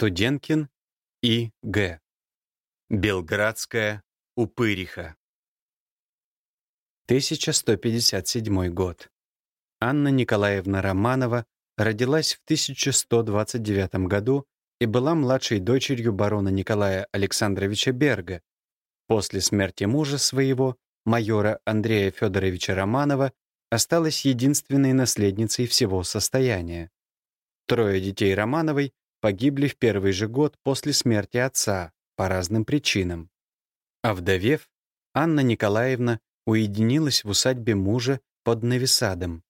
Студенкин И. Г. Белградская упыриха. 1157 год. Анна Николаевна Романова родилась в 1129 году и была младшей дочерью барона Николая Александровича Берга. После смерти мужа своего, майора Андрея Федоровича Романова, осталась единственной наследницей всего состояния. Трое детей Романовой погибли в первый же год после смерти отца по разным причинам. А вдовев, Анна Николаевна уединилась в усадьбе мужа под Нависадом,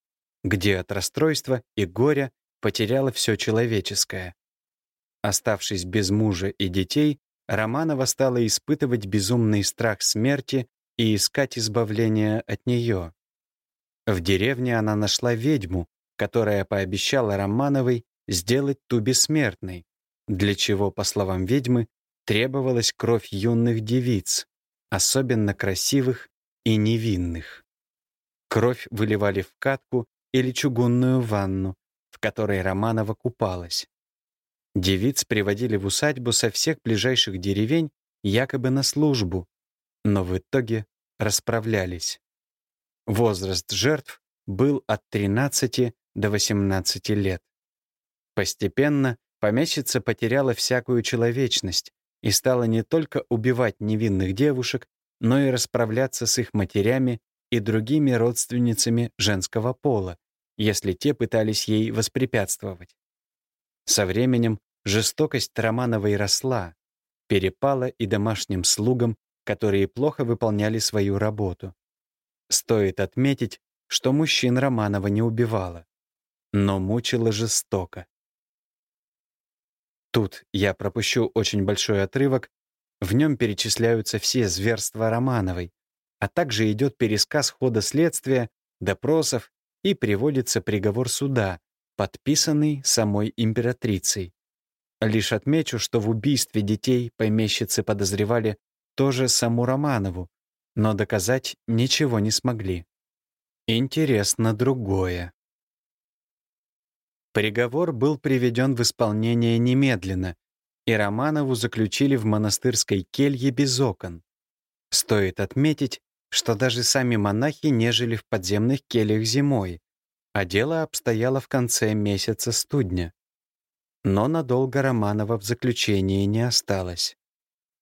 где от расстройства и горя потеряла все человеческое. Оставшись без мужа и детей, Романова стала испытывать безумный страх смерти и искать избавления от нее. В деревне она нашла ведьму, которая пообещала Романовой сделать ту бессмертной, для чего, по словам ведьмы, требовалась кровь юных девиц, особенно красивых и невинных. Кровь выливали в катку или чугунную ванну, в которой Романова купалась. Девиц приводили в усадьбу со всех ближайших деревень якобы на службу, но в итоге расправлялись. Возраст жертв был от 13 до 18 лет. Постепенно помещица потеряла всякую человечность и стала не только убивать невинных девушек, но и расправляться с их матерями и другими родственницами женского пола, если те пытались ей воспрепятствовать. Со временем жестокость Романовой росла, перепала и домашним слугам, которые плохо выполняли свою работу. Стоит отметить, что мужчин Романова не убивала, но мучила жестоко. Тут я пропущу очень большой отрывок, в нем перечисляются все зверства Романовой, а также идет пересказ хода следствия, допросов и приводится приговор суда, подписанный самой императрицей. Лишь отмечу, что в убийстве детей помещицы подозревали тоже саму Романову, но доказать ничего не смогли. Интересно другое. Приговор был приведен в исполнение немедленно, и Романову заключили в монастырской келье без окон. Стоит отметить, что даже сами монахи не жили в подземных кельях зимой, а дело обстояло в конце месяца студня. Но надолго Романова в заключении не осталось.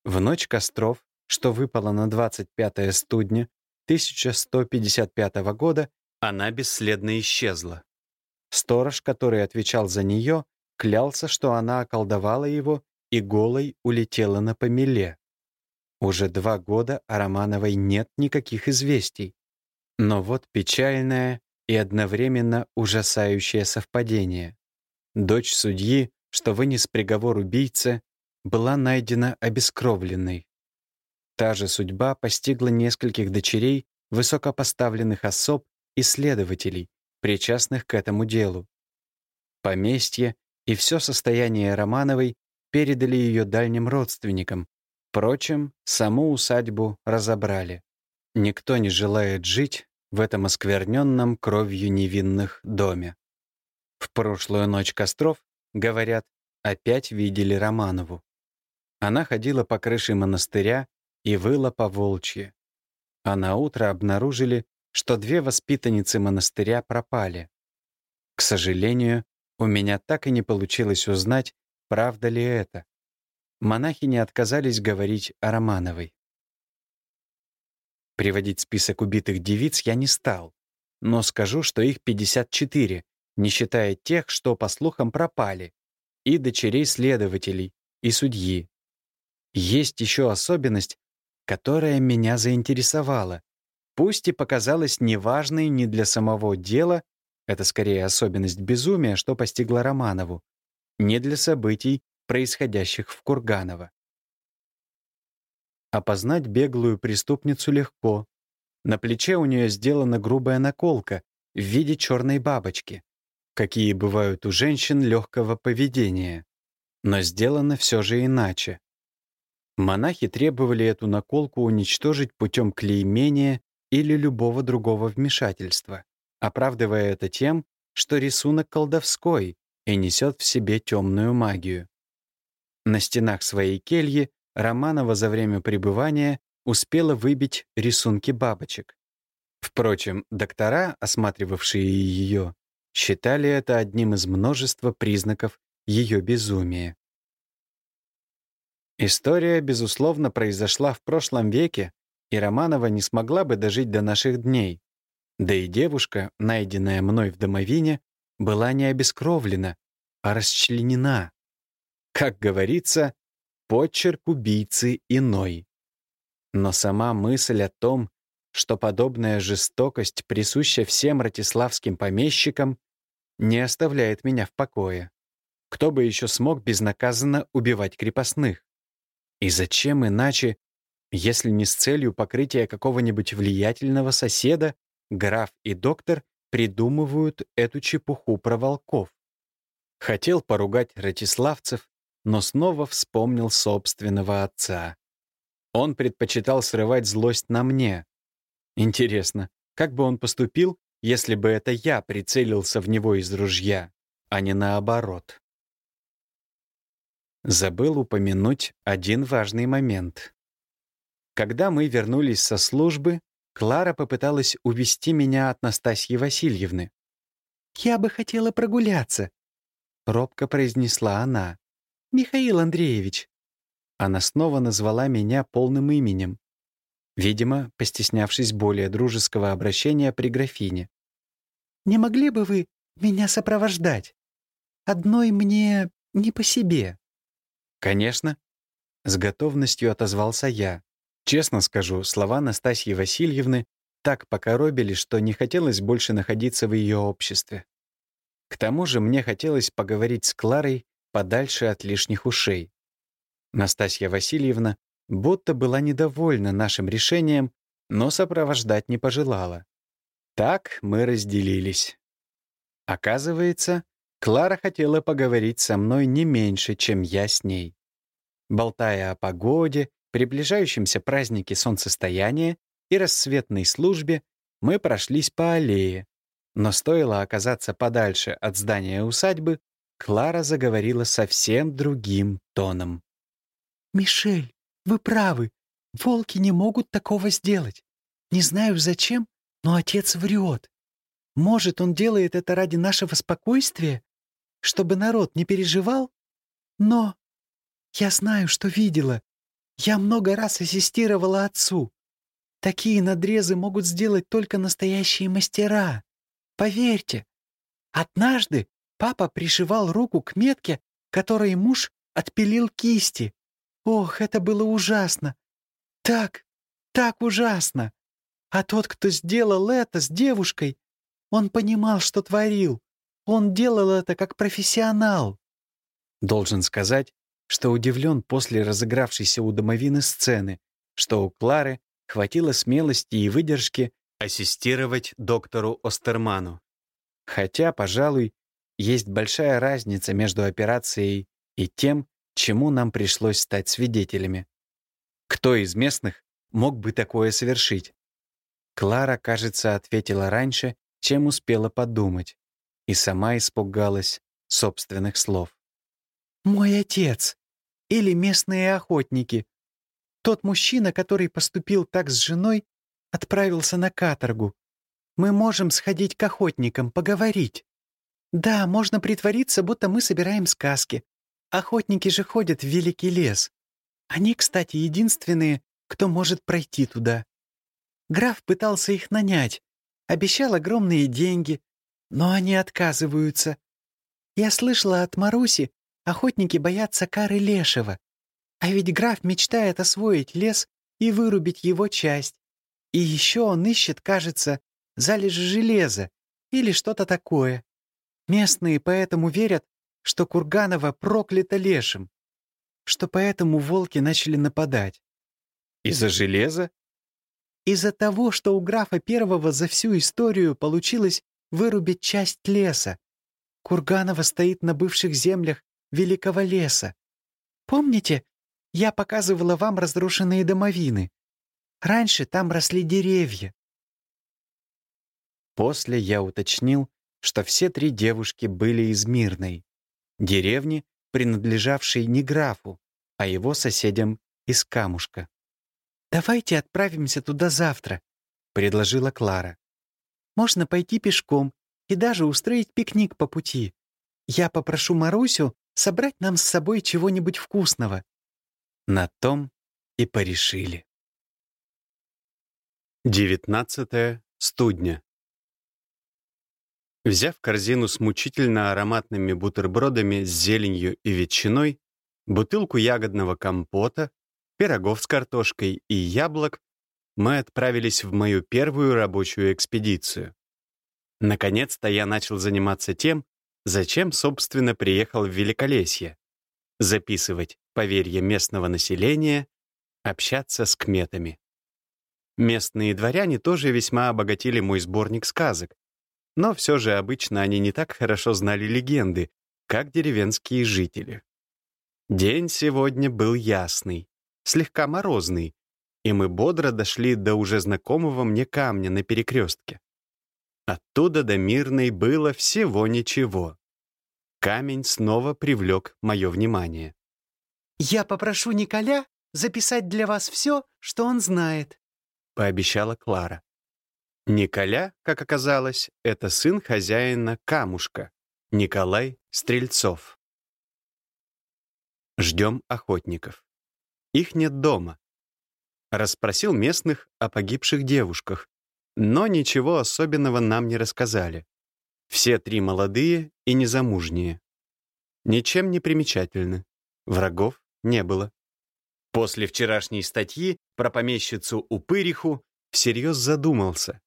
В ночь костров, что выпало на 25 студня 1155 года, она бесследно исчезла. Сторож, который отвечал за нее, клялся, что она околдовала его и голой улетела на помеле. Уже два года о Романовой нет никаких известий. Но вот печальное и одновременно ужасающее совпадение. Дочь судьи, что вынес приговор убийце, была найдена обескровленной. Та же судьба постигла нескольких дочерей высокопоставленных особ и следователей, причастных к этому делу. Поместье и все состояние Романовой передали ее дальним родственникам. Впрочем, саму усадьбу разобрали. Никто не желает жить в этом оскверненном кровью невинных доме. В прошлую ночь костров, говорят, опять видели Романову. Она ходила по крыше монастыря и выла по волчье. А на утро обнаружили, что две воспитанницы монастыря пропали. К сожалению, у меня так и не получилось узнать, правда ли это. Монахи не отказались говорить о Романовой. Приводить список убитых девиц я не стал, но скажу, что их 54, не считая тех, что, по слухам, пропали, и дочерей следователей, и судьи. Есть еще особенность, которая меня заинтересовала. Пусть и показалась неважной ни для самого дела, это скорее особенность безумия, что постигла Романову, не для событий, происходящих в Курганово. Опознать беглую преступницу легко. На плече у нее сделана грубая наколка в виде черной бабочки, какие бывают у женщин легкого поведения. Но сделано все же иначе. Монахи требовали эту наколку уничтожить путем клеймения или любого другого вмешательства, оправдывая это тем, что рисунок колдовской и несет в себе темную магию. На стенах своей кельи Романова за время пребывания успела выбить рисунки бабочек. Впрочем, доктора, осматривавшие ее, считали это одним из множества признаков ее безумия. История, безусловно, произошла в прошлом веке, и Романова не смогла бы дожить до наших дней. Да и девушка, найденная мной в домовине, была не обескровлена, а расчленена. Как говорится, почерк убийцы иной. Но сама мысль о том, что подобная жестокость присуща всем ратиславским помещикам, не оставляет меня в покое. Кто бы еще смог безнаказанно убивать крепостных? И зачем иначе, если не с целью покрытия какого-нибудь влиятельного соседа, граф и доктор придумывают эту чепуху про волков? Хотел поругать ратиславцев, но снова вспомнил собственного отца. Он предпочитал срывать злость на мне. Интересно, как бы он поступил, если бы это я прицелился в него из ружья, а не наоборот? Забыл упомянуть один важный момент. Когда мы вернулись со службы, Клара попыталась увести меня от Настасьи Васильевны. «Я бы хотела прогуляться», — робко произнесла она. «Михаил Андреевич». Она снова назвала меня полным именем. Видимо, постеснявшись более дружеского обращения при графине. «Не могли бы вы меня сопровождать? Одной мне не по себе». «Конечно», — с готовностью отозвался я. Честно скажу, слова Настасьи Васильевны так покоробили, что не хотелось больше находиться в ее обществе. К тому же мне хотелось поговорить с Кларой подальше от лишних ушей. Настасья Васильевна будто была недовольна нашим решением, но сопровождать не пожелала. Так мы разделились. Оказывается, Клара хотела поговорить со мной не меньше, чем я с ней. Болтая о погоде, приближающемся празднике солнцестояния и рассветной службе, мы прошлись по аллее. Но стоило оказаться подальше от здания усадьбы, Клара заговорила совсем другим тоном. «Мишель, вы правы. Волки не могут такого сделать. Не знаю зачем, но отец врет. Может, он делает это ради нашего спокойствия? чтобы народ не переживал? Но я знаю, что видела. Я много раз ассистировала отцу. Такие надрезы могут сделать только настоящие мастера. Поверьте. Однажды папа пришивал руку к метке, которой муж отпилил кисти. Ох, это было ужасно. Так, так ужасно. А тот, кто сделал это с девушкой, он понимал, что творил. Он делал это как профессионал. Должен сказать, что удивлен после разыгравшейся у домовины сцены, что у Клары хватило смелости и выдержки ассистировать доктору Остерману. Хотя, пожалуй, есть большая разница между операцией и тем, чему нам пришлось стать свидетелями. Кто из местных мог бы такое совершить? Клара, кажется, ответила раньше, чем успела подумать и сама испугалась собственных слов. «Мой отец! Или местные охотники! Тот мужчина, который поступил так с женой, отправился на каторгу. Мы можем сходить к охотникам, поговорить. Да, можно притвориться, будто мы собираем сказки. Охотники же ходят в великий лес. Они, кстати, единственные, кто может пройти туда. Граф пытался их нанять, обещал огромные деньги, но они отказываются. Я слышала от Маруси, охотники боятся кары Лешего. А ведь граф мечтает освоить лес и вырубить его часть. И еще он ищет, кажется, залежи железа или что-то такое. Местные поэтому верят, что Курганова проклята лешим, что поэтому волки начали нападать. Из-за железа? Из-за того, что у графа первого за всю историю получилось вырубить часть леса. Курганова стоит на бывших землях Великого леса. Помните, я показывала вам разрушенные домовины? Раньше там росли деревья. После я уточнил, что все три девушки были из Мирной, деревни, принадлежавший не графу, а его соседям из камушка. «Давайте отправимся туда завтра», — предложила Клара. «Можно пойти пешком и даже устроить пикник по пути. Я попрошу Марусю собрать нам с собой чего-нибудь вкусного». На том и порешили. 19 студня. Взяв корзину с мучительно ароматными бутербродами с зеленью и ветчиной, бутылку ягодного компота, пирогов с картошкой и яблок, мы отправились в мою первую рабочую экспедицию. Наконец-то я начал заниматься тем, зачем, собственно, приехал в Великолесье. Записывать поверья местного населения, общаться с кметами. Местные дворяне тоже весьма обогатили мой сборник сказок, но все же обычно они не так хорошо знали легенды, как деревенские жители. День сегодня был ясный, слегка морозный, и мы бодро дошли до уже знакомого мне камня на перекрестке. Оттуда до Мирной было всего ничего. Камень снова привлек мое внимание. «Я попрошу Николя записать для вас все, что он знает», — пообещала Клара. Николя, как оказалось, это сын хозяина Камушка, Николай Стрельцов. Ждем охотников. Их нет дома. Расспросил местных о погибших девушках, но ничего особенного нам не рассказали. Все три молодые и незамужние. Ничем не примечательны. Врагов не было. После вчерашней статьи про помещицу Упыриху всерьез задумался,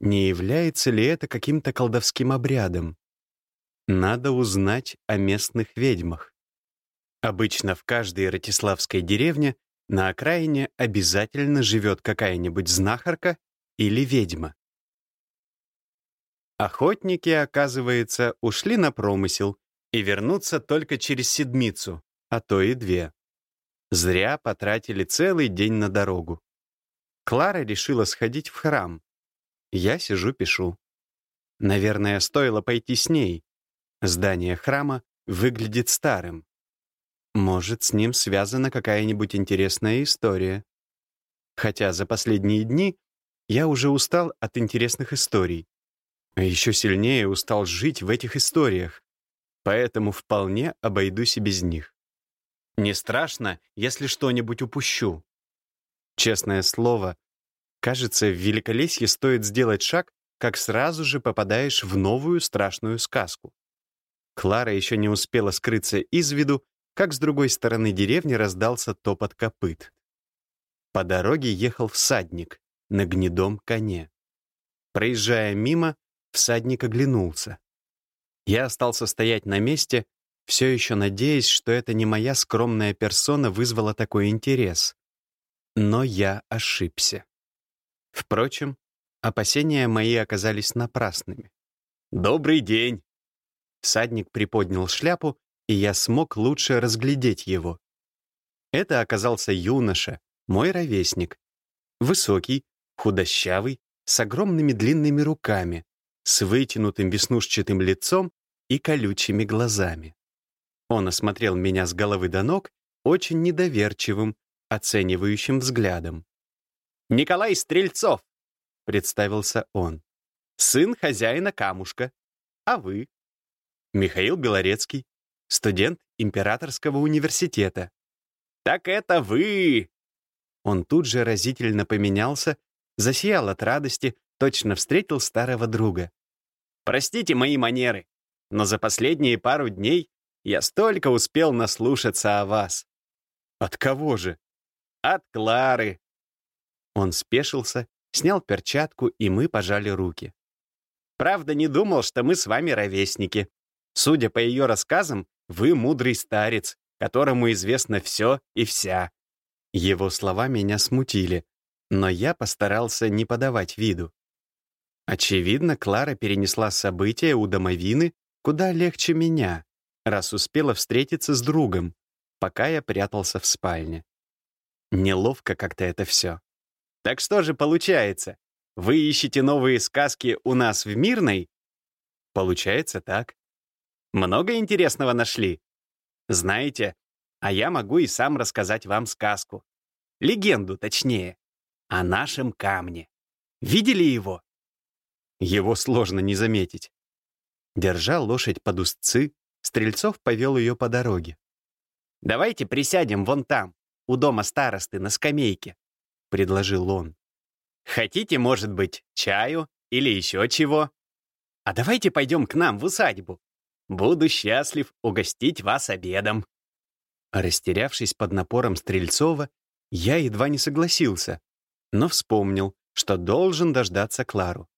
не является ли это каким-то колдовским обрядом. Надо узнать о местных ведьмах. Обычно в каждой ратиславской деревне на окраине обязательно живет какая-нибудь знахарка или ведьма. Охотники, оказывается, ушли на промысел и вернутся только через седмицу, а то и две. Зря потратили целый день на дорогу. Клара решила сходить в храм. Я сижу, пишу. Наверное, стоило пойти с ней. Здание храма выглядит старым. Может, с ним связана какая-нибудь интересная история. Хотя за последние дни я уже устал от интересных историй. А еще сильнее устал жить в этих историях. Поэтому вполне обойдусь и без них. Не страшно, если что-нибудь упущу. Честное слово, кажется, в Великолесье стоит сделать шаг, как сразу же попадаешь в новую страшную сказку. Клара еще не успела скрыться из виду, как с другой стороны деревни раздался топот копыт. По дороге ехал всадник на гнедом коне. Проезжая мимо, всадник оглянулся. Я остался стоять на месте, все еще надеясь, что это не моя скромная персона вызвала такой интерес. Но я ошибся. Впрочем, опасения мои оказались напрасными. «Добрый день!» Всадник приподнял шляпу, и я смог лучше разглядеть его. Это оказался юноша, мой ровесник. Высокий, худощавый, с огромными длинными руками, с вытянутым веснушчатым лицом и колючими глазами. Он осмотрел меня с головы до ног очень недоверчивым, оценивающим взглядом. «Николай Стрельцов!» — представился он. «Сын хозяина камушка. А вы?» «Михаил Белорецкий, студент Императорского университета». «Так это вы!» Он тут же разительно поменялся, засиял от радости, точно встретил старого друга. «Простите мои манеры, но за последние пару дней я столько успел наслушаться о вас». «От кого же?» «От Клары». Он спешился, снял перчатку, и мы пожали руки. «Правда, не думал, что мы с вами ровесники. Судя по ее рассказам, вы мудрый старец, которому известно все и вся». Его слова меня смутили, но я постарался не подавать виду. Очевидно, Клара перенесла события у домовины куда легче меня, раз успела встретиться с другом, пока я прятался в спальне. Неловко как-то это все. Так что же получается? Вы ищете новые сказки у нас в Мирной? Получается так. Много интересного нашли? Знаете, а я могу и сам рассказать вам сказку. Легенду, точнее. О нашем камне. Видели его? Его сложно не заметить. Держа лошадь под узцы, Стрельцов повел ее по дороге. «Давайте присядем вон там, у дома старосты, на скамейке», — предложил он. «Хотите, может быть, чаю или еще чего? А давайте пойдем к нам в усадьбу. Буду счастлив угостить вас обедом». Растерявшись под напором Стрельцова, я едва не согласился, но вспомнил, что должен дождаться Клару.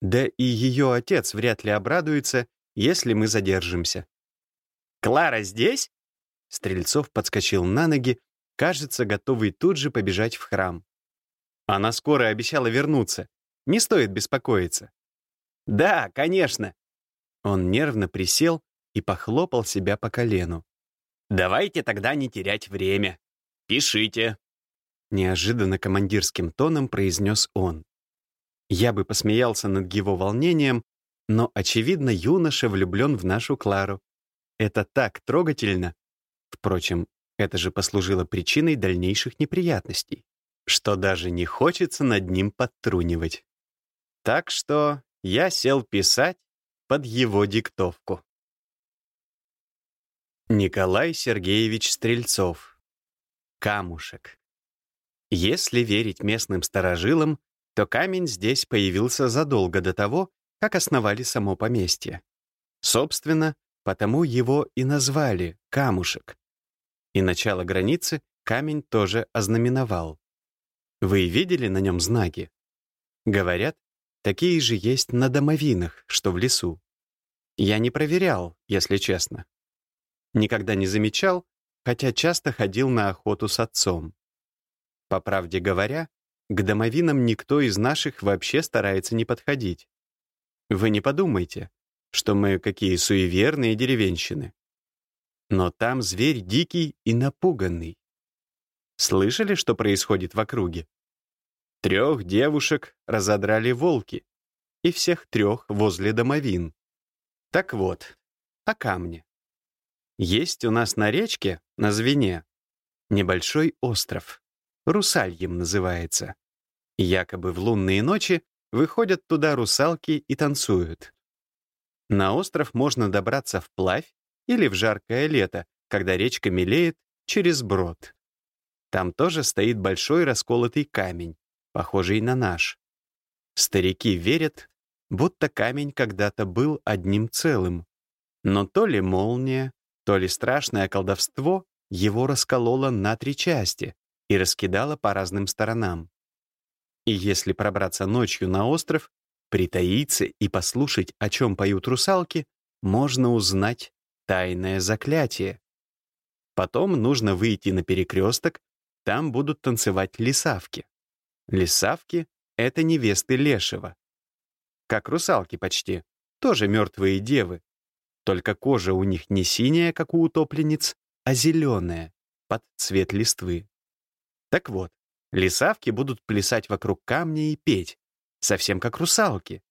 Да и ее отец вряд ли обрадуется, если мы задержимся. «Клара здесь?» Стрельцов подскочил на ноги, кажется, готовый тут же побежать в храм. Она скоро обещала вернуться. Не стоит беспокоиться. «Да, конечно». Он нервно присел и похлопал себя по колену. «Давайте тогда не терять время. Пишите». Неожиданно командирским тоном произнес он. Я бы посмеялся над его волнением, но, очевидно, юноша влюблен в нашу Клару. Это так трогательно. Впрочем, это же послужило причиной дальнейших неприятностей, что даже не хочется над ним подтрунивать. Так что я сел писать под его диктовку. Николай Сергеевич Стрельцов. Камушек. Если верить местным старожилам, то камень здесь появился задолго до того, как основали само поместье. Собственно, потому его и назвали «камушек». И начало границы камень тоже ознаменовал. Вы видели на нем знаки? Говорят, такие же есть на домовинах, что в лесу. Я не проверял, если честно. Никогда не замечал, хотя часто ходил на охоту с отцом. По правде говоря, к домовинам никто из наших вообще старается не подходить. Вы не подумайте, что мы какие суеверные деревенщины. Но там зверь дикий и напуганный. Слышали, что происходит в округе? Трех девушек разодрали волки, и всех трех возле домовин. Так вот, о камне. Есть у нас на речке, на Звене, небольшой остров. Русальем называется. Якобы в лунные ночи выходят туда русалки и танцуют. На остров можно добраться вплавь или в жаркое лето, когда речка мелеет, через брод. Там тоже стоит большой расколотый камень, похожий на наш. Старики верят, будто камень когда-то был одним целым. Но то ли молния, то ли страшное колдовство его раскололо на три части, и раскидала по разным сторонам. И если пробраться ночью на остров, притаиться и послушать, о чем поют русалки, можно узнать тайное заклятие. Потом нужно выйти на перекресток, там будут танцевать лисавки. Лисавки — это невесты Лешего. Как русалки почти, тоже мертвые девы. Только кожа у них не синяя, как у утопленниц, а зеленая, под цвет листвы. Так вот, лисавки будут плясать вокруг камня и петь, совсем как русалки.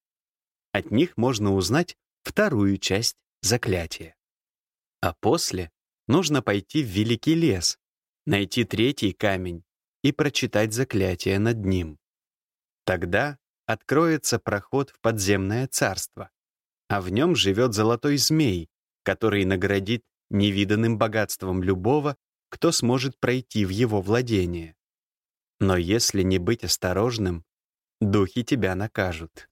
От них можно узнать вторую часть заклятия. А после нужно пойти в великий лес, найти третий камень и прочитать заклятие над ним. Тогда откроется проход в подземное царство, а в нем живет золотой змей, который наградит невиданным богатством любого, кто сможет пройти в его владение. Но если не быть осторожным, духи тебя накажут.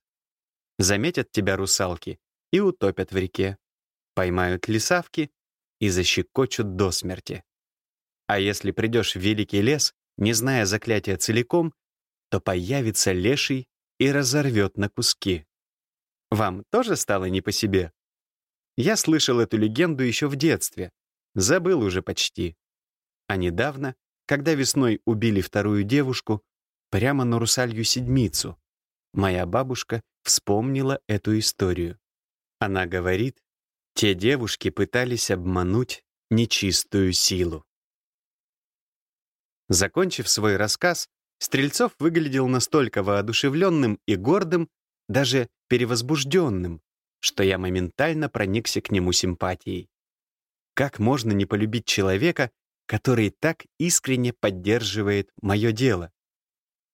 Заметят тебя русалки и утопят в реке, поймают лисавки и защекочут до смерти. А если придешь в великий лес, не зная заклятия целиком, то появится леший и разорвет на куски. Вам тоже стало не по себе? Я слышал эту легенду еще в детстве, забыл уже почти. А недавно, когда весной убили вторую девушку, прямо на русалью седмицу, моя бабушка вспомнила эту историю. Она говорит, те девушки пытались обмануть нечистую силу. Закончив свой рассказ, Стрельцов выглядел настолько воодушевленным и гордым, даже перевозбужденным, что я моментально проникся к нему симпатией. Как можно не полюбить человека, который так искренне поддерживает мое дело?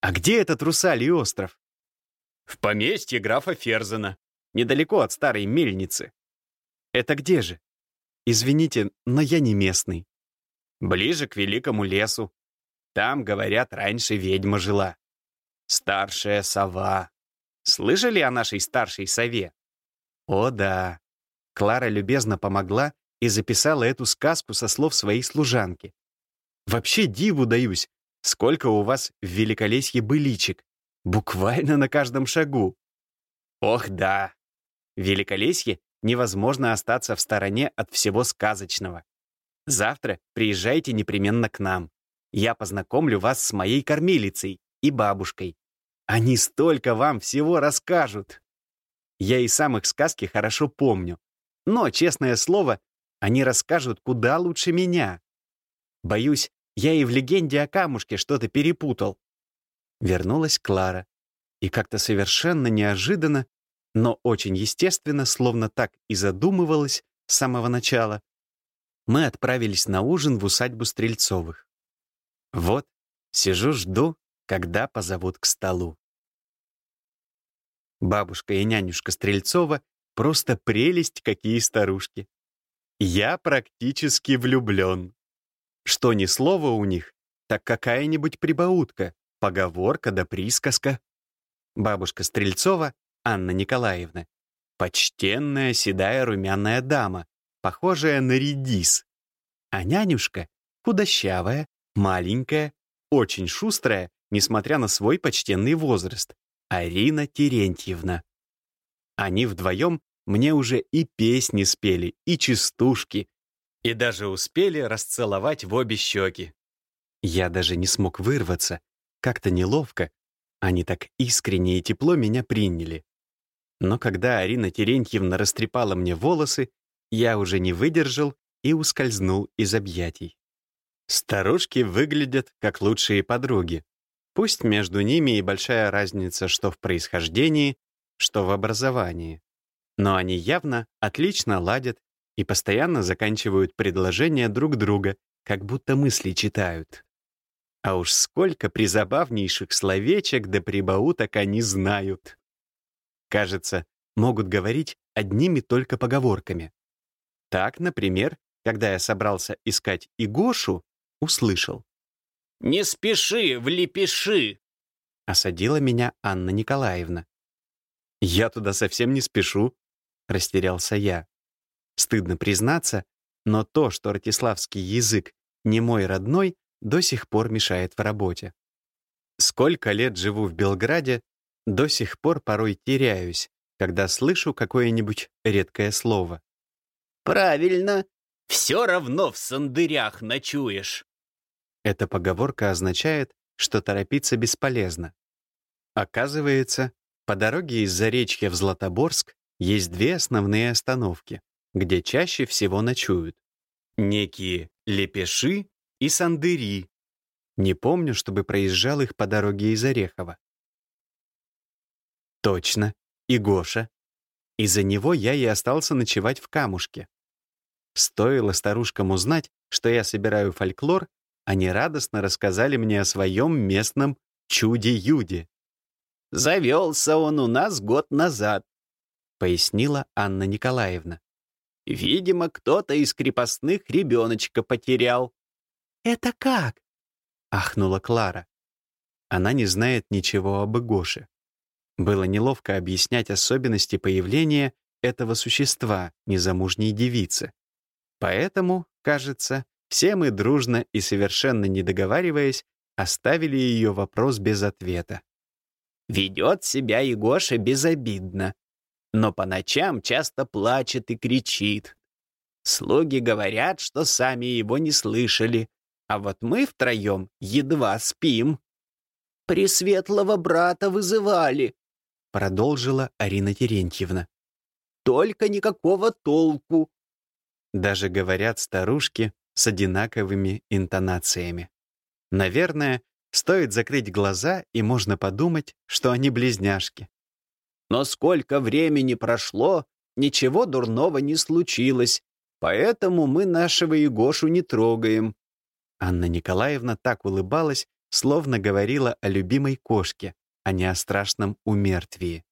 А где этот Русалий остров? В поместье графа Ферзена, недалеко от старой мельницы. Это где же? Извините, но я не местный. Ближе к великому лесу. Там, говорят, раньше ведьма жила. Старшая сова. Слышали о нашей старшей сове? О, да. Клара любезно помогла и записала эту сказку со слов своей служанки. Вообще диву даюсь, сколько у вас в Великолесье быличек. Буквально на каждом шагу. Ох, да. В Великолесье невозможно остаться в стороне от всего сказочного. Завтра приезжайте непременно к нам. Я познакомлю вас с моей кормилицей и бабушкой. Они столько вам всего расскажут. Я и сам их сказки хорошо помню. Но, честное слово, они расскажут куда лучше меня. Боюсь, я и в легенде о камушке что-то перепутал. Вернулась Клара. И как-то совершенно неожиданно, но очень естественно, словно так и задумывалась с самого начала, мы отправились на ужин в усадьбу Стрельцовых. Вот, сижу, жду, когда позовут к столу. Бабушка и нянюшка Стрельцова просто прелесть какие старушки. Я практически влюблен. Что ни слово у них, так какая-нибудь прибаутка, поговорка да присказка. Бабушка Стрельцова, Анна Николаевна, почтенная седая румяная дама, похожая на редис. А нянюшка худощавая, маленькая, очень шустрая, несмотря на свой почтенный возраст, Арина Терентьевна. Они вдвоем мне уже и песни спели, и частушки, и даже успели расцеловать в обе щеки. Я даже не смог вырваться, как-то неловко. Они так искренне и тепло меня приняли. Но когда Арина Терентьевна растрепала мне волосы, я уже не выдержал и ускользнул из объятий. Старушки выглядят как лучшие подруги. Пусть между ними и большая разница что в происхождении, что в образовании. Но они явно отлично ладят и постоянно заканчивают предложения друг друга, как будто мысли читают. А уж сколько призабавнейших словечек да прибауток они знают. Кажется, могут говорить одними только поговорками. Так, например, когда я собрался искать Игошу, услышал. «Не спеши, влепиши!» Осадила меня Анна Николаевна. «Я туда совсем не спешу», — растерялся я. Стыдно признаться, но то, что ратиславский язык не мой родной, до сих пор мешает в работе. Сколько лет живу в Белграде, до сих пор порой теряюсь, когда слышу какое-нибудь редкое слово. «Правильно. Все равно в сандырях ночуешь». Эта поговорка означает, что торопиться бесполезно. Оказывается, по дороге из Заречья в Златоборск есть две основные остановки, где чаще всего ночуют. Некие лепеши и сандыри. Не помню, чтобы проезжал их по дороге из Орехова. Точно, и Гоша. Из-за него я и остался ночевать в камушке. Стоило старушкам узнать, что я собираю фольклор, они радостно рассказали мне о своем местном чуде-юде. «Завелся он у нас год назад», — пояснила Анна Николаевна. «Видимо, кто-то из крепостных ребеночка потерял». «Это как?» — ахнула Клара. Она не знает ничего об Игоше. Было неловко объяснять особенности появления этого существа, незамужней девицы. Поэтому, кажется, все мы дружно и совершенно не договариваясь, оставили ее вопрос без ответа. Ведет себя Егоша безобидно, но по ночам часто плачет и кричит. Слуги говорят, что сами его не слышали, а вот мы втроем едва спим. «Пресветлого брата вызывали», — продолжила Арина Терентьевна. «Только никакого толку. Даже говорят старушки с одинаковыми интонациями. Наверное, стоит закрыть глаза, и можно подумать, что они близняшки. Но сколько времени прошло, ничего дурного не случилось, Поэтому мы нашего Егошу не трогаем». Анна Николаевна так улыбалась, словно говорила о любимой кошке, а не о страшном умертвии.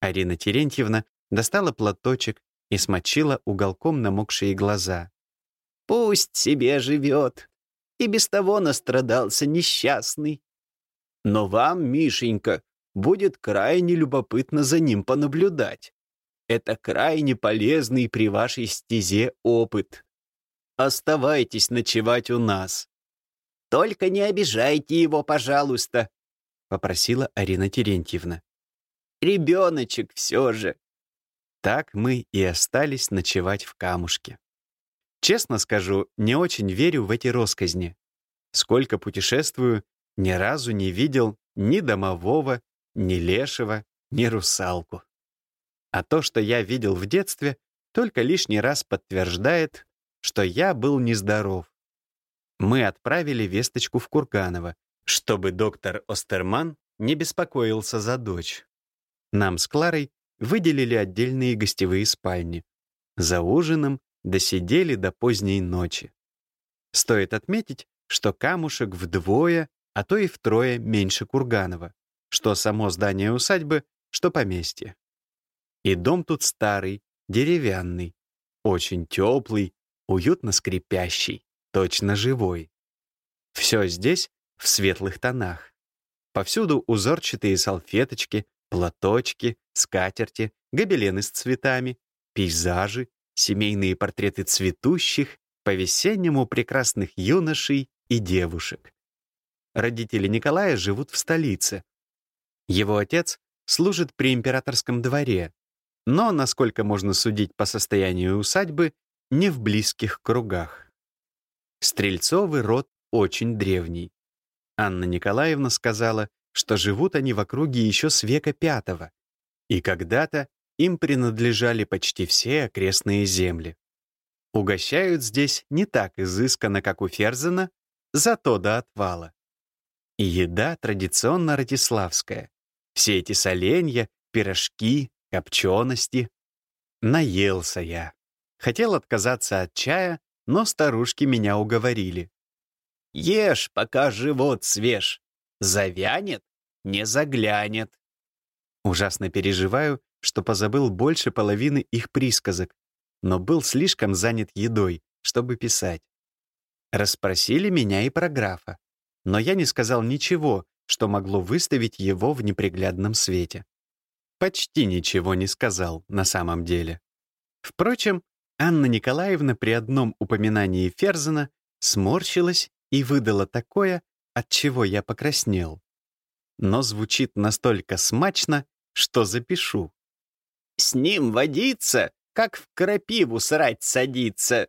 Арина Терентьевна достала платочек и смочила уголком намокшие глаза. «Пусть себе живет. И без того настрадался несчастный. Но вам, Мишенька, будет крайне любопытно за ним понаблюдать. Это крайне полезный при вашей стезе опыт. Оставайтесь ночевать у нас. Только не обижайте его, пожалуйста, попросила Арина Терентьевна. Ребеночек все же. Так мы и остались ночевать в камушке. Честно скажу, не очень верю в эти росказни. Сколько путешествую, ни разу не видел ни домового, ни лешего, ни русалку. А то, что я видел в детстве, только лишний раз подтверждает, что я был нездоров. Мы отправили весточку в Курганово, чтобы доктор Остерман не беспокоился за дочь. Нам с Кларой выделили отдельные гостевые спальни. За ужином досидели до поздней ночи. Стоит отметить, что камушек вдвое, а то и втрое меньше Курганова, что само здание усадьбы, что поместье. И дом тут старый, деревянный, очень теплый, уютно скрипящий, точно живой. Все здесь в светлых тонах. Повсюду узорчатые салфеточки, платочки, скатерти, гобелены с цветами, пейзажи, семейные портреты цветущих, по-весеннему прекрасных юношей и девушек. Родители Николая живут в столице. Его отец служит при императорском дворе, но, насколько можно судить по состоянию усадьбы, не в близких кругах. Стрельцовый род очень древний. Анна Николаевна сказала, что живут они в округе еще с века пятого, и когда-то им принадлежали почти все окрестные земли. Угощают здесь не так изысканно, как у Ферзена, зато до отвала. И еда традиционно ратиславская. Все эти соленья, пирожки, копчености. Наелся я. Хотел отказаться от чая, но старушки меня уговорили. «Ешь, пока живот свеж. Завянет, не заглянет». Ужасно переживаю, что позабыл больше половины их присказок, но был слишком занят едой, чтобы писать. Расспросили меня и про графа, но я не сказал ничего, что могло выставить его в неприглядном свете. Почти ничего не сказал на самом деле. Впрочем, Анна Николаевна при одном упоминании Ферзена сморщилась и выдала такое, от чего я покраснел. Но звучит настолько смачно, что запишу. «С ним водиться, как в крапиву срать садиться»,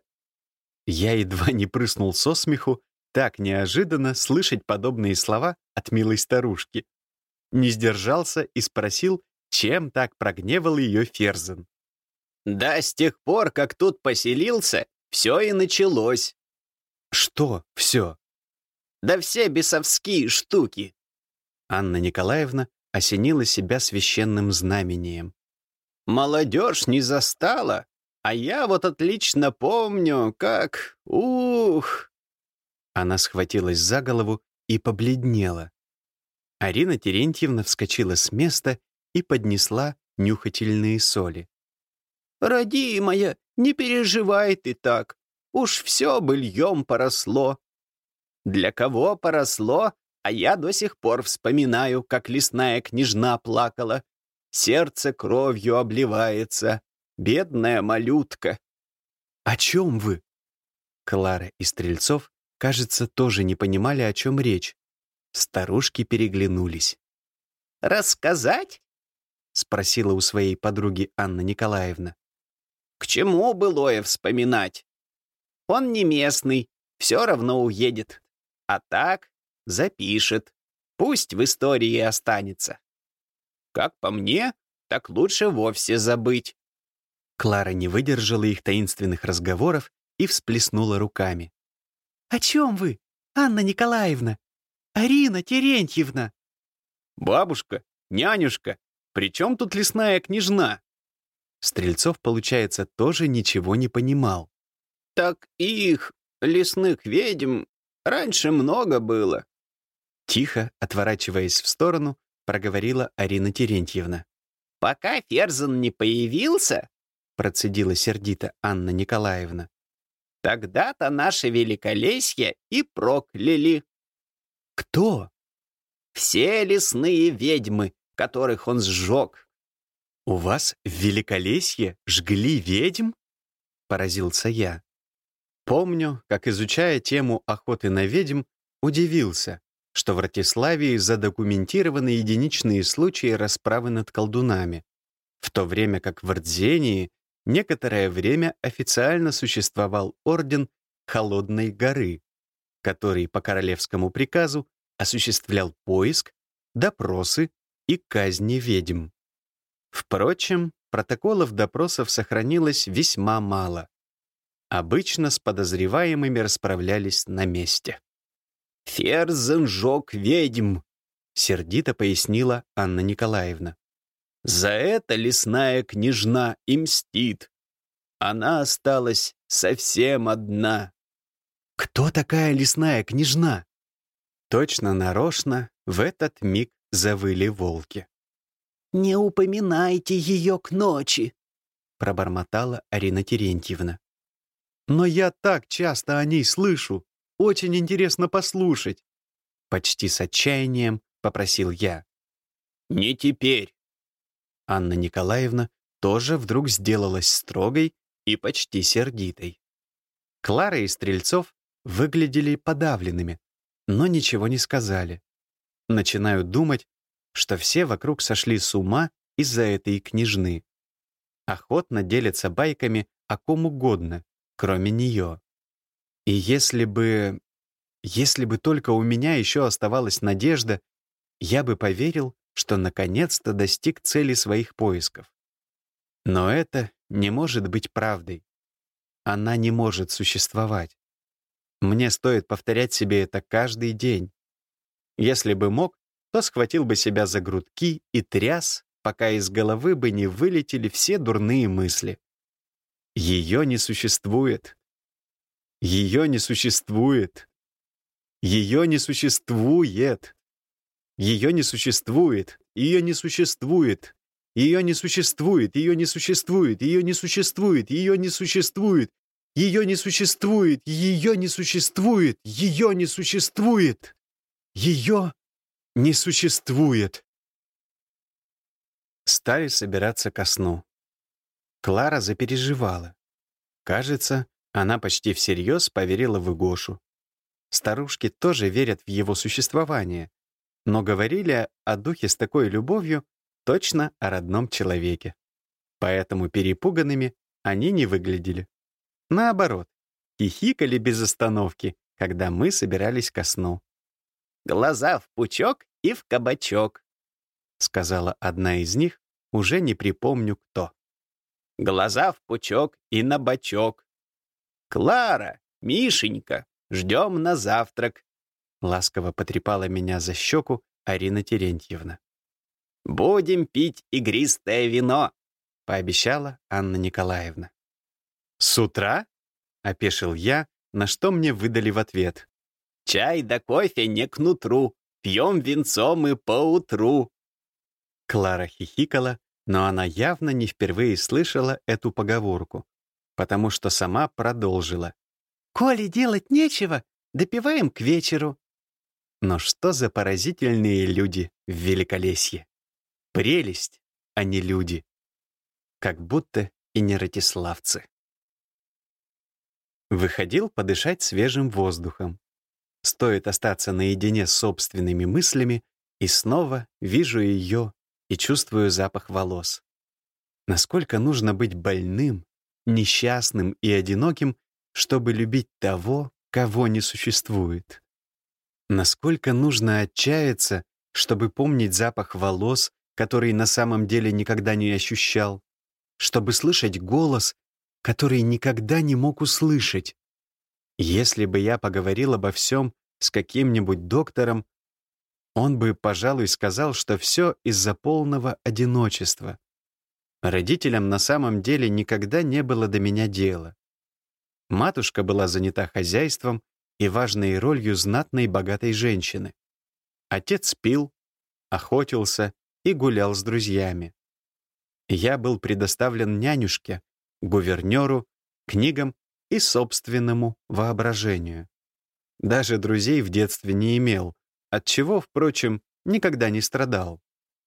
я едва не прыснул со смеху, так неожиданно слышать подобные слова от милой старушки. Не сдержался и спросил, чем так прогневал ее Ферзен. «Да с тех пор, как тут поселился, все и началось». «Что все?» «Да все бесовские штуки». Анна Николаевна осенила себя священным знамением. «Молодежь не застала, а я вот отлично помню, как... Ух!» Она схватилась за голову и побледнела. Арина Терентьевна вскочила с места и поднесла нюхательные соли. «Родимая, не переживай ты так. Уж все быльем поросло». «Для кого поросло, а я до сих пор вспоминаю, как лесная княжна плакала. Сердце кровью обливается, Бедная малютка. О чем вы? Клара и Стрельцов, кажется, тоже не понимали, о чем речь. Старушки переглянулись. «Рассказать?» — спросила у своей подруги Анна Николаевна. «К чему былое вспоминать? Он не местный, все равно уедет. А так запишет. Пусть в истории останется. Как по мне, так лучше вовсе забыть. Клара не выдержала их таинственных разговоров и всплеснула руками. «О чем вы, Анна Николаевна? Арина Терентьевна?» «Бабушка, нянюшка, при чем тут лесная княжна?» Стрельцов, получается, тоже ничего не понимал. Так их, лесных ведьм, раньше много было. Тихо, отворачиваясь в сторону, проговорила Арина Терентьевна. «Пока Ферзан не появился, — процедила сердито Анна Николаевна, тогда-то наше великолесье и прокляли. «Кто?» «Все лесные ведьмы, которых он сжег». «У вас в Великолесье жгли ведьм?» — поразился я. Помню, как, изучая тему охоты на ведьм, удивился, что в Ратиславии задокументированы единичные случаи расправы над колдунами, в то время как в Рдзении некоторое время официально существовал орден Холодной горы, который по королевскому приказу осуществлял поиск, допросы и казни ведьм. Впрочем, протоколов допросов сохранилось весьма мало. Обычно с подозреваемыми расправлялись на месте. «Ферзен жег ведьм», — сердито пояснила Анна Николаевна. «За это лесная княжна и мстит. Она осталась совсем одна». «Кто такая лесная княжна?» Точно нарочно в этот миг завыли волки. «Не упоминайте ее к ночи», — пробормотала Арина Терентьевна. «Но я так часто о ней слышу. Очень интересно послушать». Почти с отчаянием попросил я. «Не теперь». Анна Николаевна тоже вдруг сделалась строгой и почти сердитой. Клара и Стрельцов выглядели подавленными, но ничего не сказали. Начинаю думать, что все вокруг сошли с ума из-за этой княжны. Охотно делятся байками о ком угодно, кроме нее. И если бы... Если бы только у меня еще оставалась надежда, я бы поверил, что наконец-то достиг цели своих поисков. Но это не может быть правдой. Она не может существовать. Мне стоит повторять себе это каждый день. Если бы мог, то схватил бы себя за грудки и тряс, пока из головы бы не вылетели все дурные мысли. Ее не существует. Ее не существует. Ее не существует. Ее не существует. Ее не существует. Ее не существует. Ее не существует. Ее не существует. Ее не существует. Ее не существует. Ее не существует. Ее не существует. Ее не существует. Стали собираться ко сну. Клара запереживала. Кажется, она почти всерьез поверила в Игошу. Старушки тоже верят в его существование, но говорили о духе с такой любовью точно о родном человеке. Поэтому перепуганными они не выглядели. Наоборот, хихикали без остановки, когда мы собирались ко сну. «Глаза в пучок и в кабачок», — сказала одна из них, уже не припомню кто. «Глаза в пучок и на бочок. Клара, Мишенька, ждем на завтрак», — ласково потрепала меня за щеку Арина Терентьевна. «Будем пить игристое вино», — пообещала Анна Николаевна. «С утра?» — опешил я, на что мне выдали в ответ. «Чай да кофе не к нутру, пьем винцом мы поутру». Клара хихикала, но она явно не впервые слышала эту поговорку, потому что сама продолжила. «Коли делать нечего, допиваем к вечеру». Но что за поразительные люди в Великолесье? Прелесть, а не люди. Как будто и не ратиславцы. Выходил подышать свежим воздухом. Стоит остаться наедине с собственными мыслями, и снова вижу ее и чувствую запах волос. Насколько нужно быть больным, несчастным и одиноким, чтобы любить того, кого не существует. Насколько нужно отчаяться, чтобы помнить запах волос, который на самом деле никогда не ощущал, чтобы слышать голос, который никогда не мог услышать. Если бы я поговорил обо всем с каким-нибудь доктором, он бы, пожалуй, сказал, что все из-за полного одиночества. Родителям на самом деле никогда не было до меня дела. Матушка была занята хозяйством и важной ролью знатной богатой женщины. Отец пил, охотился и гулял с друзьями. Я был предоставлен нянюшке, гувернеру, книгам и собственному воображению. Даже друзей в детстве не имел, от чего, впрочем, никогда не страдал.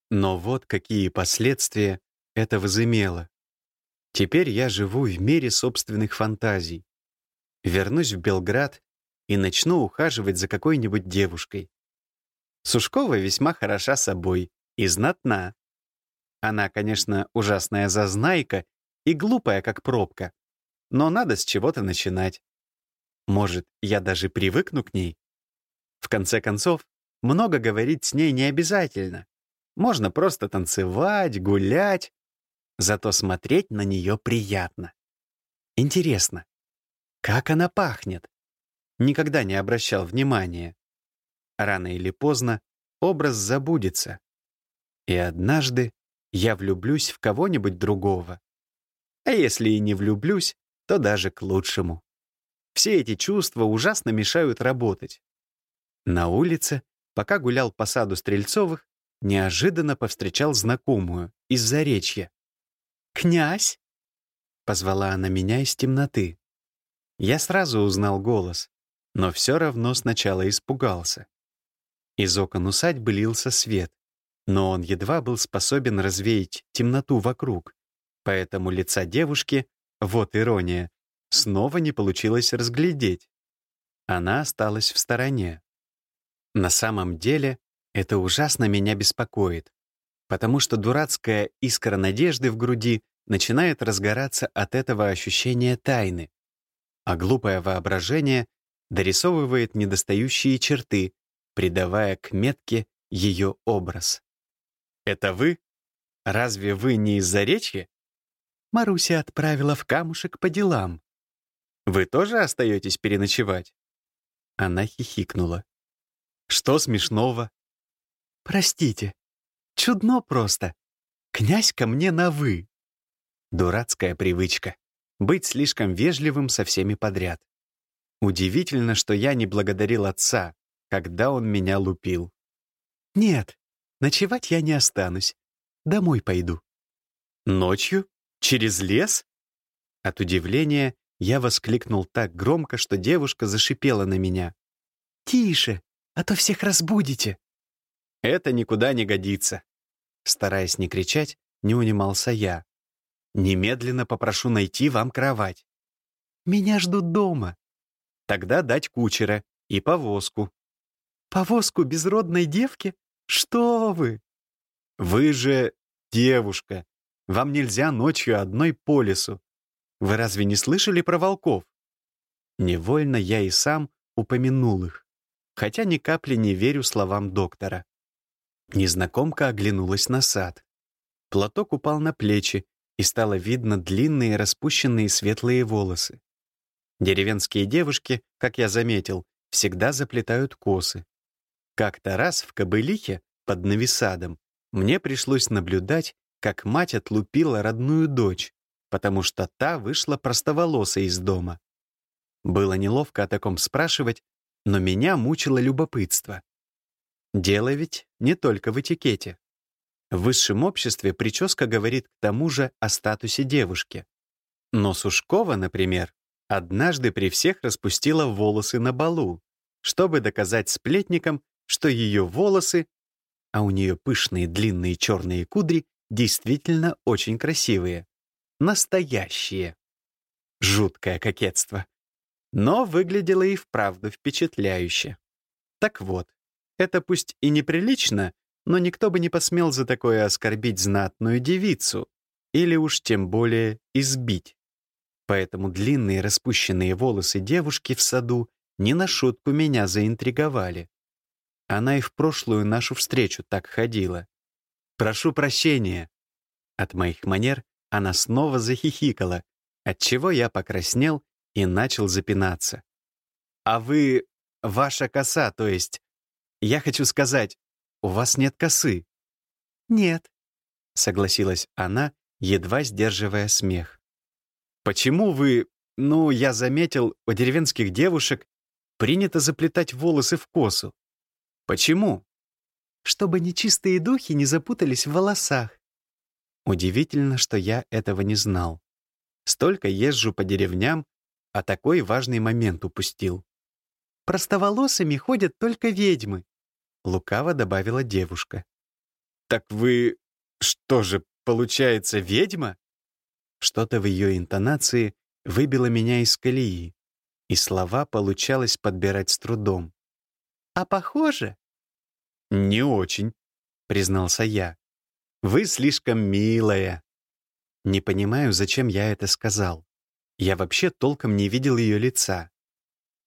Но вот какие последствия это возымело. Теперь я живу в мире собственных фантазий. Вернусь в Белград и начну ухаживать за какой-нибудь девушкой. Сушкова весьма хороша собой и знатна. Она, конечно, ужасная зазнайка и глупая, как пробка. Но надо с чего-то начинать. Может, я даже привыкну к ней? В конце концов, много говорить с ней не обязательно. Можно просто танцевать, гулять. Зато смотреть на нее приятно. Интересно, как она пахнет? Никогда не обращал внимания. Рано или поздно образ забудется. И однажды я влюблюсь в кого-нибудь другого. А если и не влюблюсь, то даже к лучшему. Все эти чувства ужасно мешают работать. На улице, пока гулял по саду Стрельцовых, неожиданно повстречал знакомую из Заречья. «Князь!» — позвала она меня из темноты. Я сразу узнал голос, но все равно сначала испугался. Из окон усадьбы лился свет, но он едва был способен развеять темноту вокруг, поэтому лица девушки, вот ирония, снова не получилось разглядеть. Она осталась в стороне. На самом деле, это ужасно меня беспокоит, потому что дурацкая искра надежды в груди начинает разгораться от этого ощущения тайны, а глупое воображение дорисовывает недостающие черты, придавая к метке ее образ. «Это вы? Разве вы не из Заречья?» Маруся отправила в камушек по делам. «Вы тоже остаетесь переночевать?» Она хихикнула. «Что смешного?» «Простите, чудно просто. Князь ко мне на «вы». Дурацкая привычка. Быть слишком вежливым со всеми подряд. Удивительно, что я не благодарил отца, когда он меня лупил. «Нет, Ночевать я не останусь. Домой пойду». «Ночью? Через лес?» От удивления я воскликнул так громко, что девушка зашипела на меня. «Тише, а то всех разбудите». «Это никуда не годится». Стараясь не кричать, не унимался я. «Немедленно попрошу найти вам кровать». «Меня ждут дома». «Тогда дать кучера и повозку». «Повозку безродной девки?» «Что вы?» «Вы же девушка. Вам нельзя ночью одной по лесу. Вы разве не слышали про волков?» Невольно я и сам упомянул их, хотя ни капли не верю словам доктора. Незнакомка оглянулась на сад. Платок упал на плечи, и стало видно длинные распущенные светлые волосы. Деревенские девушки, как я заметил, всегда заплетают косы. Как-то раз в Кобылихе, под Новисадом, мне пришлось наблюдать, как мать отлупила родную дочь, потому что та вышла простоволосой из дома. Было неловко о таком спрашивать, но меня мучило любопытство. Дело ведь не только в этикете. В высшем обществе прическа говорит к тому же о статусе девушки. Но Сушкова, например, однажды при всех распустила волосы на балу, чтобы доказать сплетникам, что ее волосы, а у нее пышные длинные черные кудри, действительно очень красивые. Настоящие. Жуткое кокетство. Но выглядело и вправду впечатляюще. Так вот, это пусть и неприлично, но никто бы не посмел за такое оскорбить знатную девицу, или уж тем более избить. Поэтому длинные распущенные волосы девушки в саду не на шутку меня заинтриговали. Она и в прошлую нашу встречу так ходила. «Прошу прощения». От моих манер она снова захихикала, отчего я покраснел и начал запинаться. «А вы... ваша коса, то есть... Я хочу сказать, у вас нет косы?» «Нет», — согласилась она, едва сдерживая смех. «Почему вы ну, я заметил, у деревенских девушек принято заплетать волосы в косу. Почему? Чтобы нечистые духи не запутались в волосах. Удивительно, что я этого не знал. Столько езжу по деревням, а такой важный момент упустил. Простоволосыми ходят только ведьмы, лукаво добавила девушка. Так вы что же, получается, ведьма? Что-то в ее интонации выбило меня из колеи, и слова получалось подбирать с трудом. «А похоже?» «Не очень», — признался я. «Вы слишком милая». Не понимаю, зачем я это сказал. Я вообще толком не видел ее лица.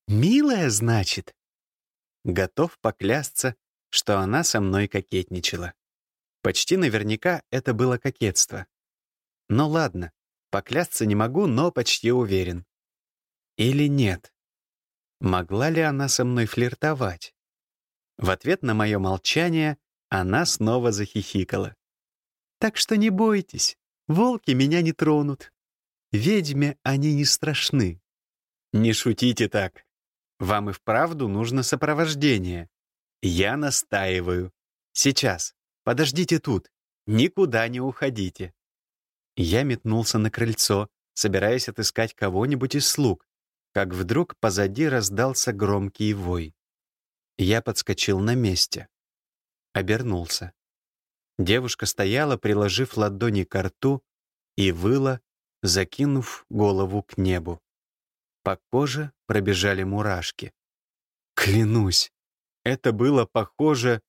«Милая, значит?» Готов поклясться, что она со мной кокетничала. Почти наверняка это было кокетство. Но ладно, поклясться не могу, но почти уверен. Или нет? Могла ли она со мной флиртовать? В ответ на мое молчание она снова захихикала. «Так что не бойтесь, волки меня не тронут. Ведьме они не страшны». «Не шутите так. Вам и вправду нужно сопровождение. Я настаиваю. Сейчас. Подождите тут. Никуда не уходите». Я метнулся на крыльцо, собираясь отыскать кого-нибудь из слуг, как вдруг позади раздался громкий вой. Я подскочил на месте. Обернулся. Девушка стояла, приложив ладони к рту, и выла, закинув голову к небу. По коже пробежали мурашки. Клянусь, это было похоже,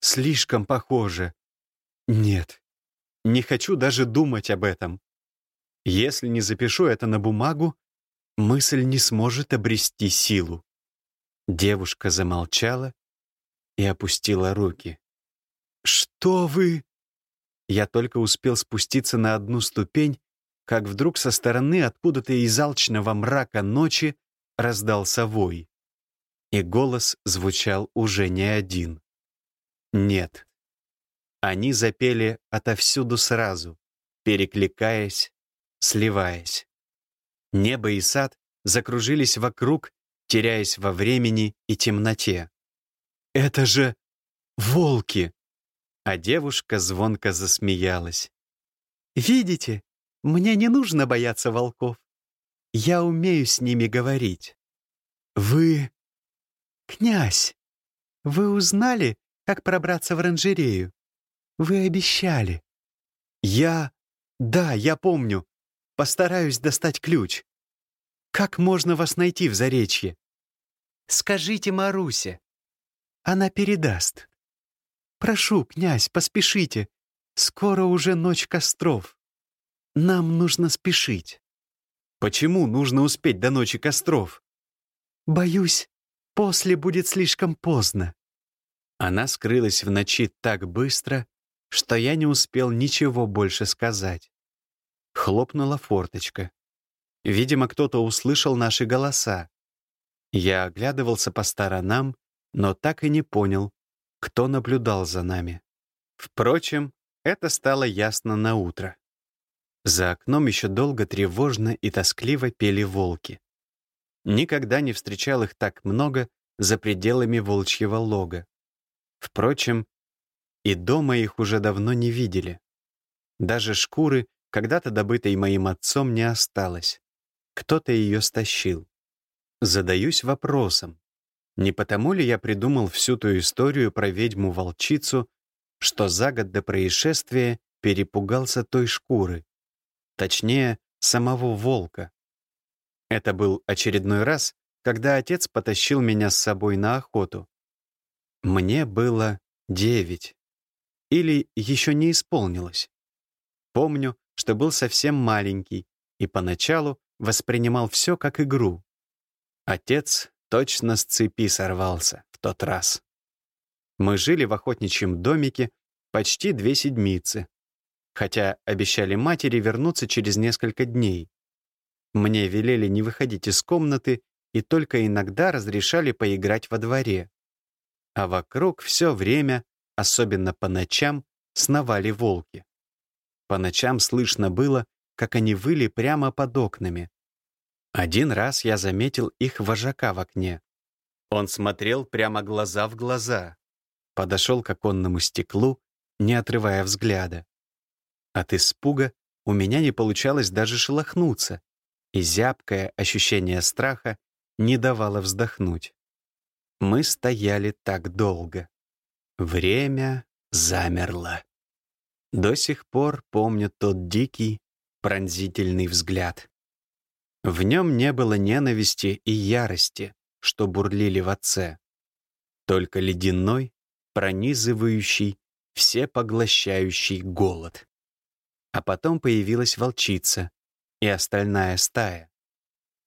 слишком похоже. Нет, не хочу даже думать об этом. Если не запишу это на бумагу, мысль не сможет обрести силу. Девушка замолчала и опустила руки. «Что вы?» Я только успел спуститься на одну ступень, как вдруг со стороны откуда-то из алчного мрака ночи раздался вой. И голос звучал уже не один. Нет. Они запели отовсюду сразу, перекликаясь, сливаясь. Небо и сад закружились вокруг, теряясь во времени и темноте. «Это же волки!» А девушка звонко засмеялась. «Видите, мне не нужно бояться волков. Я умею с ними говорить. Вы... Князь, вы узнали, как пробраться в оранжерею? Вы обещали. Я... Да, я помню. Постараюсь достать ключ. Как можно вас найти в Заречье? Скажите Марусе. Она передаст. Прошу, князь, поспешите. Скоро уже ночь костров. Нам нужно спешить. Почему нужно успеть до ночи костров? Боюсь, после будет слишком поздно. Она скрылась в ночи так быстро, что я не успел ничего больше сказать. Хлопнула форточка. Видимо, кто-то услышал наши голоса. Я оглядывался по сторонам, но так и не понял, кто наблюдал за нами. Впрочем, это стало ясно на утро. За окном еще долго тревожно и тоскливо пели волки. Никогда не встречал их так много за пределами волчьего лога. Впрочем, и дома их уже давно не видели. Даже шкуры, когда-то добытой моим отцом, не осталось. Кто-то ее стащил. Задаюсь вопросом, не потому ли я придумал всю ту историю про ведьму-волчицу, что за год до происшествия перепугался той шкуры, Точнее, самого волка. Это был очередной раз, когда отец потащил меня с собой на охоту. Мне было девять. Или еще не исполнилось. Помню, что был совсем маленький и поначалу воспринимал все как игру. Отец точно с цепи сорвался в тот раз. Мы жили в охотничьем домике почти две седмицы, хотя обещали матери вернуться через несколько дней. Мне велели не выходить из комнаты и только иногда разрешали поиграть во дворе. А вокруг все время, особенно по ночам, сновали волки. По ночам слышно было, как они выли прямо под окнами. Один раз я заметил их вожака в окне. Он смотрел прямо глаза в глаза, подошел к оконному стеклу, не отрывая взгляда. От испуга у меня не получалось даже шелохнуться, и зябкое ощущение страха не давало вздохнуть. Мы стояли так долго. Время замерло. До сих пор помню тот дикий, пронзительный взгляд. В нем не было ненависти и ярости, что бурлили в отце. Только ледяной, пронизывающий, всепоглощающий голод. А потом появилась волчица и остальная стая.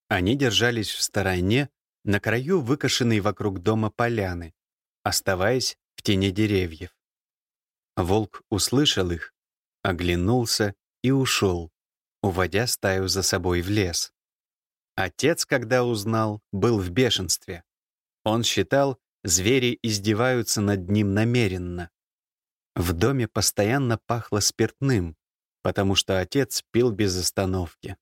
Они держались в стороне, на краю выкошенной вокруг дома поляны, оставаясь тени деревьев. Волк услышал их, оглянулся и ушел, уводя стаю за собой в лес. Отец, когда узнал, был в бешенстве. Он считал, звери издеваются над ним намеренно. В доме постоянно пахло спиртным, потому что отец пил без остановки.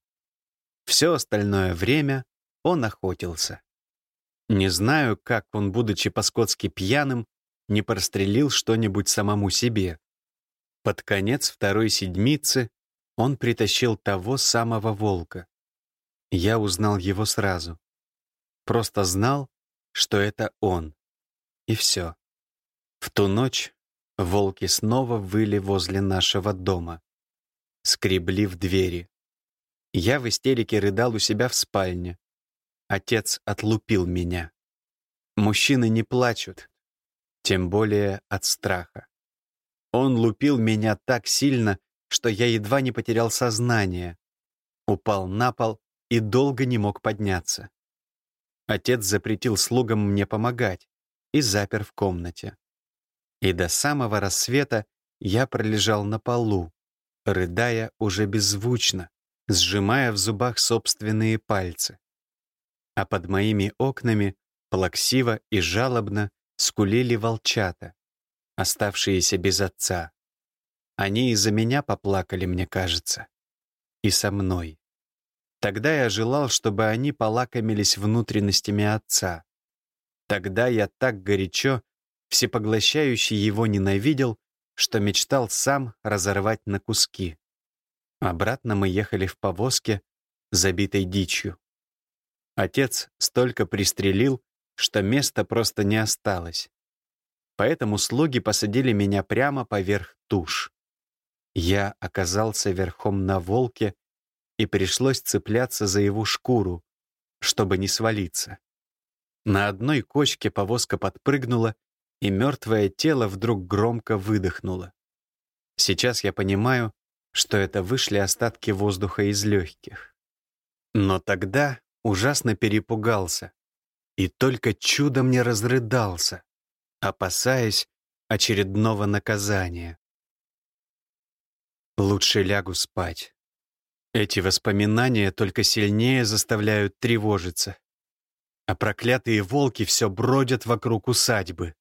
Все остальное время он охотился. Не знаю, как он, будучи по-скотски пьяным, не прострелил что-нибудь самому себе. Под конец второй седмицы он притащил того самого волка. Я узнал его сразу. Просто знал, что это он. И все. В ту ночь волки снова выли возле нашего дома. Скребли в двери. Я в истерике рыдал у себя в спальне. Отец отлупил меня. Мужчины не плачут, тем более от страха. Он лупил меня так сильно, что я едва не потерял сознание, упал на пол и долго не мог подняться. Отец запретил слугам мне помогать и запер в комнате. И до самого рассвета я пролежал на полу, рыдая уже беззвучно, сжимая в зубах собственные пальцы. А под моими окнами плаксиво и жалобно скулили волчата, оставшиеся без отца. Они из-за меня поплакали, мне кажется. И со мной. Тогда я желал, чтобы они полакомились внутренностями отца. Тогда я так горячо, всепоглощающий его ненавидел, что мечтал сам разорвать на куски. Обратно мы ехали в повозке, забитой дичью. Отец столько пристрелил, что места просто не осталось. Поэтому слуги посадили меня прямо поверх туш. Я оказался верхом на волке, и пришлось цепляться за его шкуру, чтобы не свалиться. На одной кочке повозка подпрыгнула, и мертвое тело вдруг громко выдохнуло. Сейчас я понимаю, что это вышли остатки воздуха из легких. Но тогда ужасно перепугался и только чудом не разрыдался, опасаясь очередного наказания. Лучше лягу спать. Эти воспоминания только сильнее заставляют тревожиться. А проклятые волки все бродят вокруг усадьбы.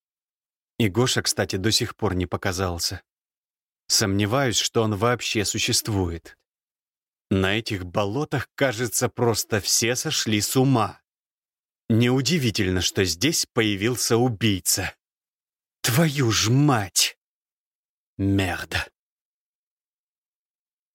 И Гоша, кстати, до сих пор не показался. Сомневаюсь, что он вообще существует. На этих болотах, кажется, просто все сошли с ума. Неудивительно, что здесь появился убийца. Твою ж мать! Мерда.